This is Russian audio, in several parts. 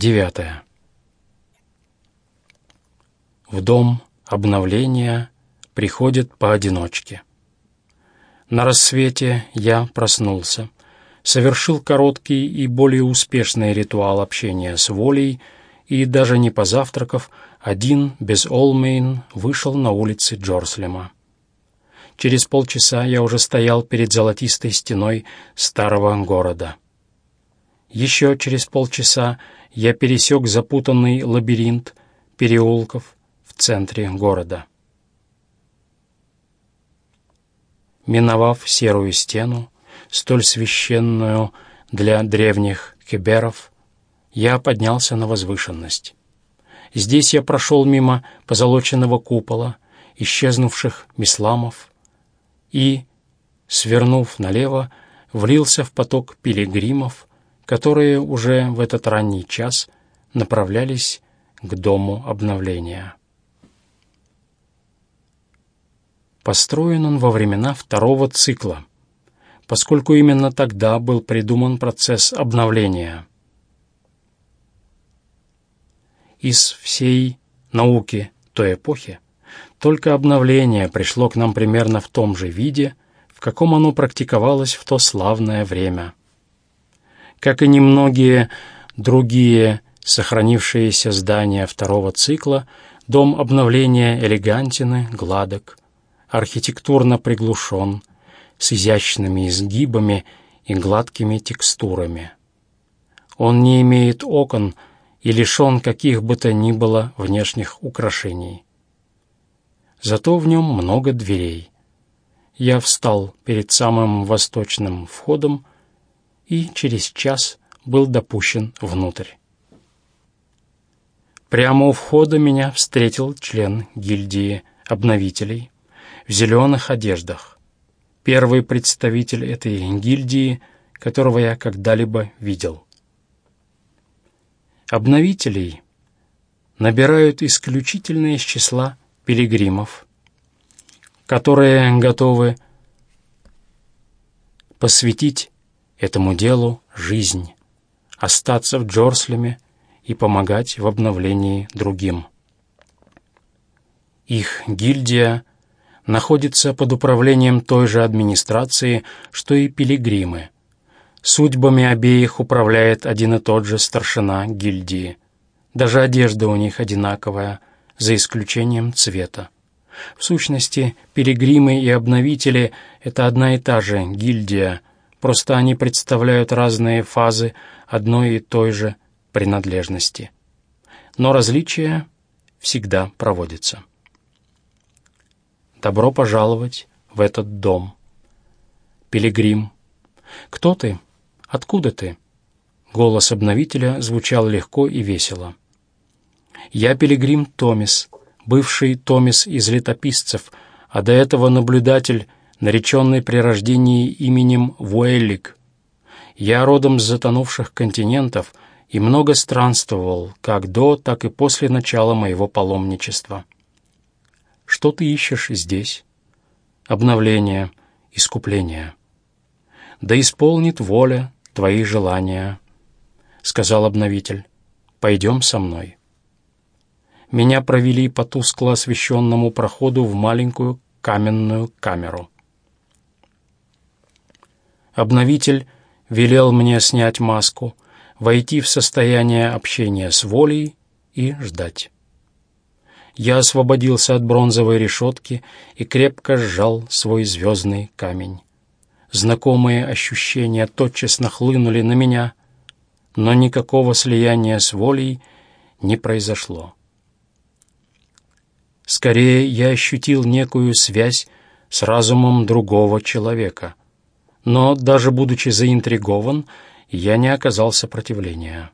Девятое. В дом обновления приходят поодиночке. На рассвете я проснулся, совершил короткий и более успешный ритуал общения с волей и, даже не позавтракав, один, без Олмейн, вышел на улицы Джорслема. Через полчаса я уже стоял перед золотистой стеной старого города. Еще через полчаса я пересек запутанный лабиринт переулков в центре города. Миновав серую стену, столь священную для древних кеберов, я поднялся на возвышенность. Здесь я прошел мимо позолоченного купола, исчезнувших мисламов, и, свернув налево, влился в поток пилигримов, которые уже в этот ранний час направлялись к дому обновления. Построен он во времена второго цикла, поскольку именно тогда был придуман процесс обновления. Из всей науки той эпохи только обновление пришло к нам примерно в том же виде, в каком оно практиковалось в то славное время. Как и немногие другие сохранившиеся здания второго цикла, дом обновления элегантен гладок, архитектурно приглушен, с изящными изгибами и гладкими текстурами. Он не имеет окон и лишен каких бы то ни было внешних украшений. Зато в нем много дверей. Я встал перед самым восточным входом и через час был допущен внутрь. Прямо у входа меня встретил член гильдии обновителей в зеленых одеждах первый представитель этой гильдии, которого я когда-либо видел. Обновителей набирают исключительно из числа пилигримов, которые готовы посвятить этому делу жизнь, остаться в Джорслеме и помогать в обновлении другим. Их гильдия находится под управлением той же администрации, что и пилигримы. Судьбами обеих управляет один и тот же старшина гильдии. Даже одежда у них одинаковая, за исключением цвета. В сущности, пилигримы и обновители — это одна и та же гильдия, просто они представляют разные фазы одной и той же принадлежности. Но различия всегда проводятся. Добро пожаловать в этот дом. Пилигрим. Кто ты? Откуда ты? Голос обновителя звучал легко и весело. Я пилигрим Томис, бывший Томис из летописцев, а до этого наблюдатель, нареченный при рождении именем Вуэллик. Я родом с затонувших континентов и много странствовал, как до, так и после начала моего паломничества. Что ты ищешь здесь? Обновление, искупление. Да исполнит воля твои желания, — сказал обновитель. Пойдем со мной. Меня провели по тускло освещенному проходу в маленькую каменную камеру. Обновитель велел мне снять маску, войти в состояние общения с волей и ждать. Я освободился от бронзовой решетки и крепко сжал свой звездный камень. Знакомые ощущения тотчас нахлынули на меня, но никакого слияния с волей не произошло. Скорее, я ощутил некую связь с разумом другого человека, но, даже будучи заинтригован, я не оказал сопротивления.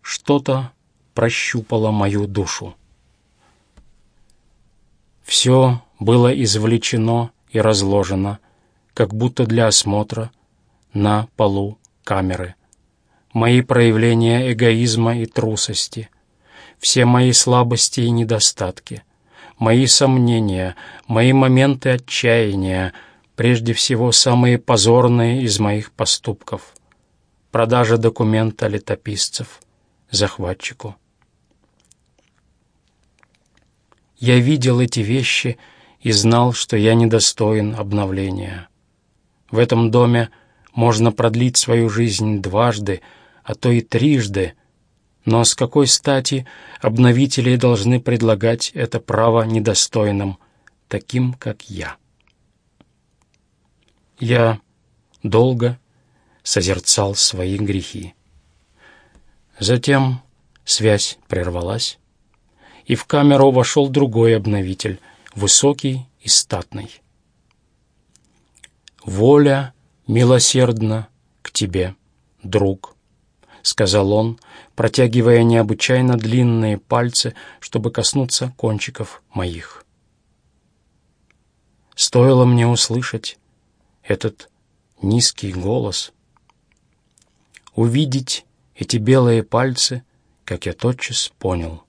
Что-то прощупало мою душу. Все было извлечено и разложено, как будто для осмотра, на полу камеры. Мои проявления эгоизма и трусости, все мои слабости и недостатки, мои сомнения, мои моменты отчаяния, прежде всего самые позорные из моих поступков. Продажа документа летописцев, захватчику. Я видел эти вещи и знал, что я недостоин обновления. В этом доме можно продлить свою жизнь дважды, а то и трижды, но с какой стати обновители должны предлагать это право недостойным, таким, как я? Я долго созерцал свои грехи. Затем связь прервалась, и в камеру вошел другой обновитель, высокий и статный. «Воля милосердна к тебе, друг», — сказал он, протягивая необычайно длинные пальцы, чтобы коснуться кончиков моих. Стоило мне услышать этот низкий голос, увидеть эти белые пальцы, как я тотчас понял.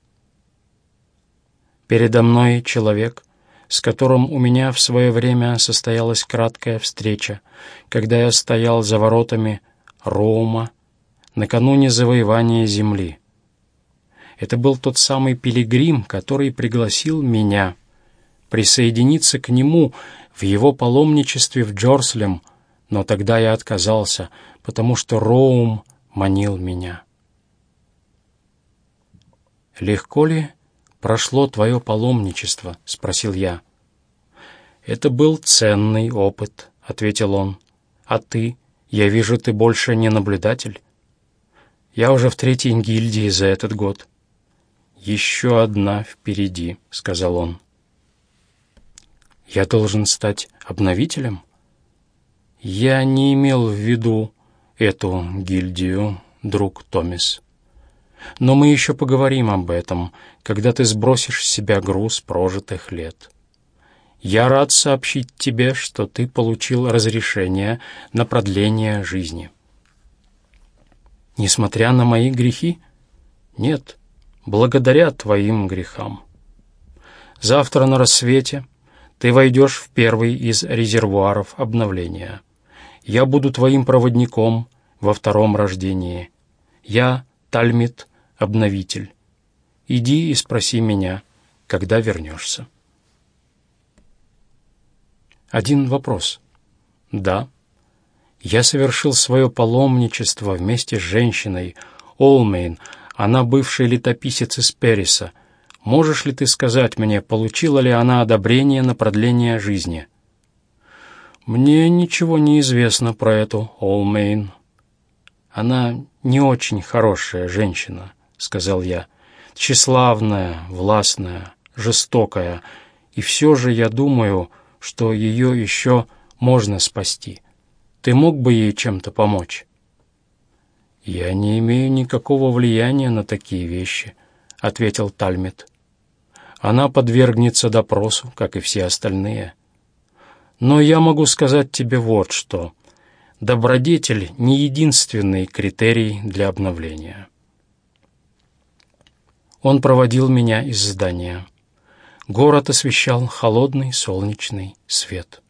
Передо мной человек, с которым у меня в свое время состоялась краткая встреча, когда я стоял за воротами Роума накануне завоевания земли. Это был тот самый пилигрим, который пригласил меня присоединиться к нему в его паломничестве в Джорслем, но тогда я отказался, потому что Роум манил меня. «Легко ли прошло твое паломничество?» — спросил я. «Это был ценный опыт», — ответил он. «А ты? Я вижу, ты больше не наблюдатель». «Я уже в третьей гильдии за этот год». «Еще одна впереди», — сказал он. «Я должен стать обновителем?» «Я не имел в виду эту гильдию, друг Томис. Но мы еще поговорим об этом, когда ты сбросишь с себя груз прожитых лет. Я рад сообщить тебе, что ты получил разрешение на продление жизни. Несмотря на мои грехи? Нет, благодаря твоим грехам. Завтра на рассвете ты войдешь в первый из резервуаров обновления. Я буду твоим проводником во втором рождении. Я Тальмит, обновитель. Иди и спроси меня, когда вернешься. Один вопрос. Да, я совершил свое паломничество вместе с женщиной, Олмейн, она бывший летописец из Периса. Можешь ли ты сказать мне, получила ли она одобрение на продление жизни?» «Мне ничего не известно про эту Олмейн». «Она не очень хорошая женщина», — сказал я. «Тщеславная, властная, жестокая. И все же я думаю, что ее еще можно спасти. Ты мог бы ей чем-то помочь?» «Я не имею никакого влияния на такие вещи», — ответил Тальмит. «Она подвергнется допросу, как и все остальные». Но я могу сказать тебе вот что. Добродетель — не единственный критерий для обновления. Он проводил меня из здания. Город освещал холодный солнечный свет.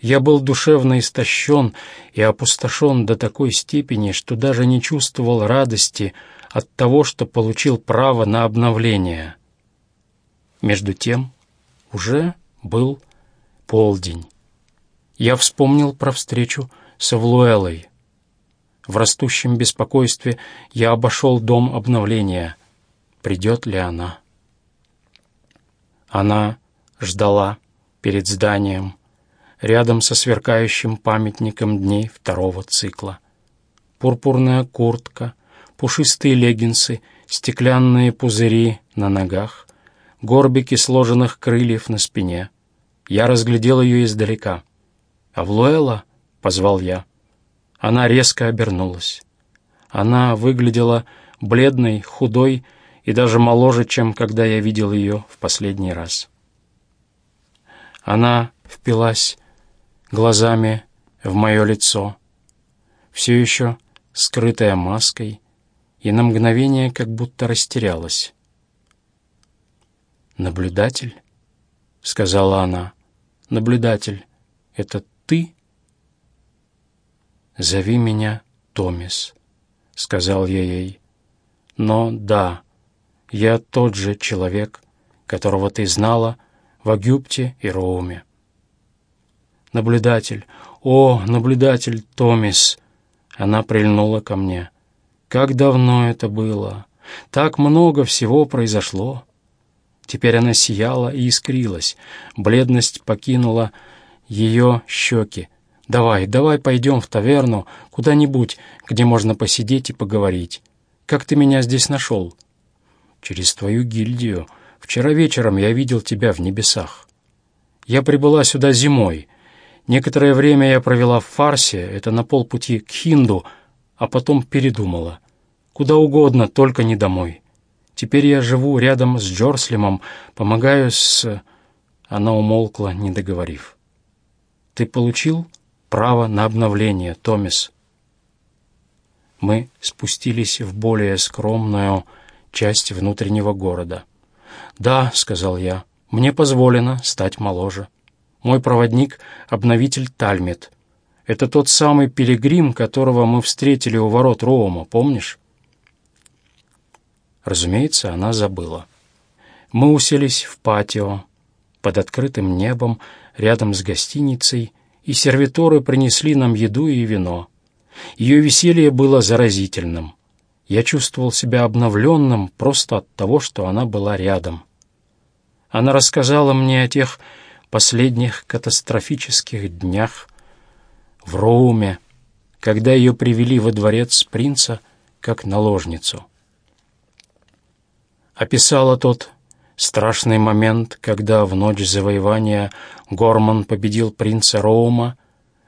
Я был душевно истощен и опустошен до такой степени, что даже не чувствовал радости от того, что получил право на обновление. Между тем уже был полдень. Я вспомнил про встречу с Эвлуэлой. В растущем беспокойстве я обошел дом обновления. Придет ли она? Она ждала перед зданием, рядом со сверкающим памятником дней второго цикла. Пурпурная куртка, пушистые леггинсы, стеклянные пузыри на ногах, горбики сложенных крыльев на спине — я разглядел ее издалека. «Авлуэла?» — позвал я. Она резко обернулась. Она выглядела бледной, худой и даже моложе, чем когда я видел ее в последний раз. Она впилась глазами в мое лицо, все еще скрытая маской, и на мгновение как будто растерялась. «Наблюдатель?» — сказала она наблюдатель, это ты?» «Зови меня Томис», — сказал я ей. Но да, я тот же человек, которого ты знала в Агюпте и Роуме. Наблюдатель, о, наблюдатель Томис, она прильнула ко мне. Как давно это было! Так много всего произошло. Теперь она сияла и искрилась. Бледность покинула ее щеки. «Давай, давай пойдем в таверну, куда-нибудь, где можно посидеть и поговорить. Как ты меня здесь нашел?» «Через твою гильдию. Вчера вечером я видел тебя в небесах. Я прибыла сюда зимой. Некоторое время я провела в фарсе, это на полпути к Хинду, а потом передумала. Куда угодно, только не домой. Теперь я живу рядом с Джорслимом, помогаю с...» Она умолкла, не договорив. «Ты получил право на обновление, Томис?» Мы спустились в более скромную часть внутреннего города. «Да», — сказал я, — «мне позволено стать моложе. Мой проводник — обновитель Тальмит. Это тот самый пилигрим, которого мы встретили у ворот Роума, помнишь?» Разумеется, она забыла. Мы уселись в патио, под открытым небом, рядом с гостиницей, и сервиторы принесли нам еду и вино. Ее веселье было заразительным. Я чувствовал себя обновленным просто от того, что она была рядом. Она рассказала мне о тех последних катастрофических днях в Роуме, когда ее привели во дворец принца как наложницу описала тот страшный момент, когда в ночь завоевания Горман победил принца Роума,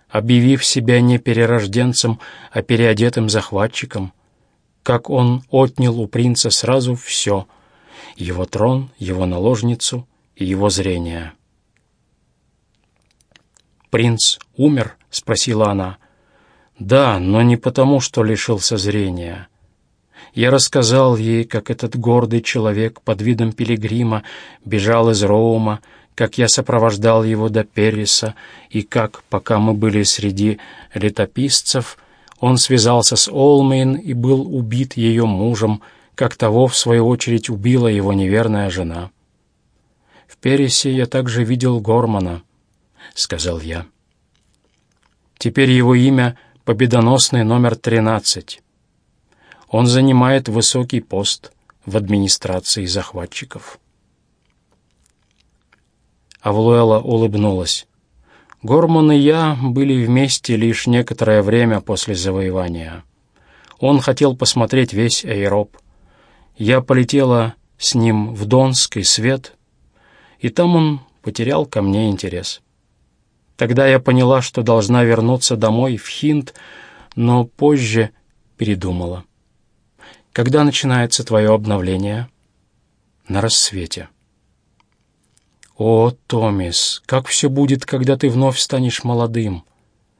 объявив себя не перерожденцем, а переодетым захватчиком, как он отнял у принца сразу все — его трон, его наложницу и его зрение. «Принц умер?» — спросила она. «Да, но не потому, что лишился зрения». Я рассказал ей, как этот гордый человек под видом пилигрима бежал из Роума, как я сопровождал его до Перриса, и как, пока мы были среди летописцев, он связался с Олмейн и был убит ее мужем, как того, в свою очередь, убила его неверная жена. «В Перрисе я также видел Гормана», — сказал я. Теперь его имя — победоносный номер тринадцать. Он занимает высокий пост в администрации захватчиков. Авлуэла улыбнулась. Горман и я были вместе лишь некоторое время после завоевания. Он хотел посмотреть весь аэроб. Я полетела с ним в Донский свет, и там он потерял ко мне интерес. Тогда я поняла, что должна вернуться домой, в Хинд, но позже передумала. Когда начинается твое обновление? На рассвете. О, Томис, как все будет, когда ты вновь станешь молодым?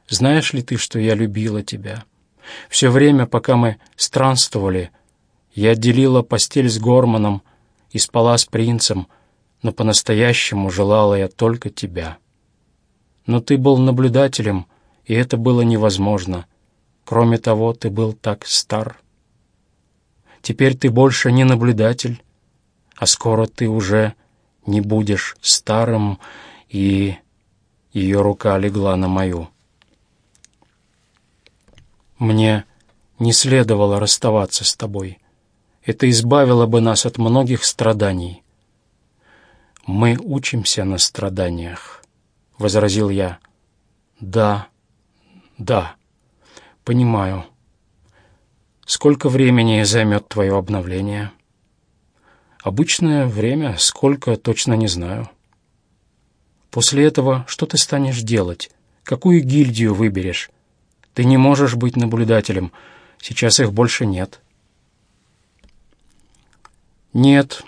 Знаешь ли ты, что я любила тебя? Все время, пока мы странствовали, я делила постель с Горманом и спала с принцем, но по-настоящему желала я только тебя. Но ты был наблюдателем, и это было невозможно. Кроме того, ты был так стар. Теперь ты больше не наблюдатель, а скоро ты уже не будешь старым, и ее рука легла на мою. Мне не следовало расставаться с тобой. Это избавило бы нас от многих страданий. Мы учимся на страданиях, — возразил я. Да, да, понимаю. Сколько времени займет твое обновление? Обычное время, сколько, точно не знаю. После этого что ты станешь делать? Какую гильдию выберешь? Ты не можешь быть наблюдателем. Сейчас их больше нет. Нет,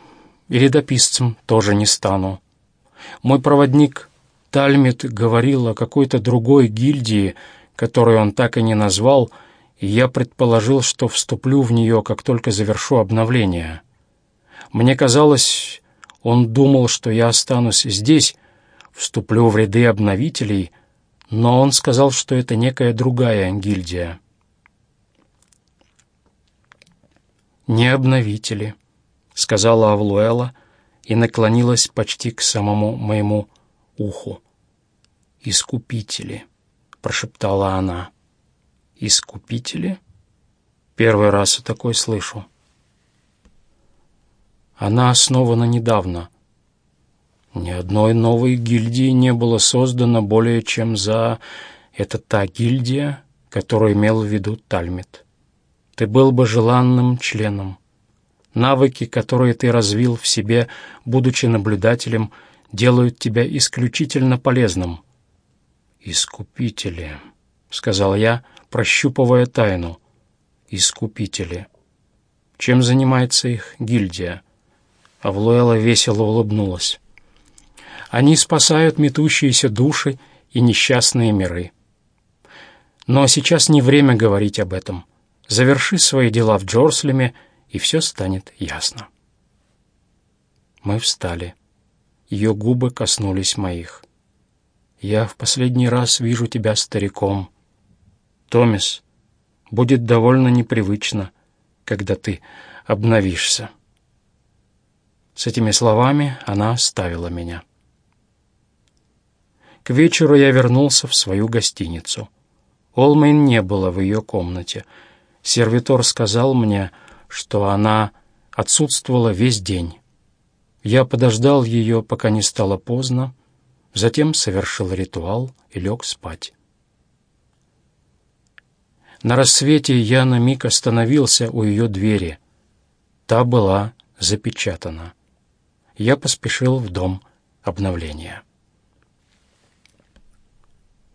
и ледописцем тоже не стану. Мой проводник Тальмит говорил о какой-то другой гильдии, которую он так и не назвал, — я предположил, что вступлю в нее, как только завершу обновление. Мне казалось, он думал, что я останусь здесь, вступлю в ряды обновителей, но он сказал, что это некая другая гильдия. «Не обновители», — сказала Авлуэла и наклонилась почти к самому моему уху. «Искупители», — прошептала она. «Искупители?» Первый раз я такой слышу. Она основана недавно. Ни одной новой гильдии не было создано более чем за... Это та гильдия, которую имел в виду Тальмит. Ты был бы желанным членом. Навыки, которые ты развил в себе, будучи наблюдателем, делают тебя исключительно полезным. «Искупители», — сказал я, прощупывая тайну. «Искупители». Чем занимается их гильдия? Авлуэла весело улыбнулась. Они спасают метущиеся души и несчастные миры. Но сейчас не время говорить об этом. Заверши свои дела в Джорслеме, и все станет ясно. Мы встали. Ее губы коснулись моих. «Я в последний раз вижу тебя стариком. Томис, будет довольно непривычно, когда ты обновишься». С этими словами она оставила меня. К вечеру я вернулся в свою гостиницу. Олмейн не было в ее комнате. Сервитор сказал мне, что она отсутствовала весь день. Я подождал ее, пока не стало поздно, затем совершил ритуал и лег спать. На рассвете я на миг остановился у ее двери. Та была запечатана. Я поспешил в дом обновления.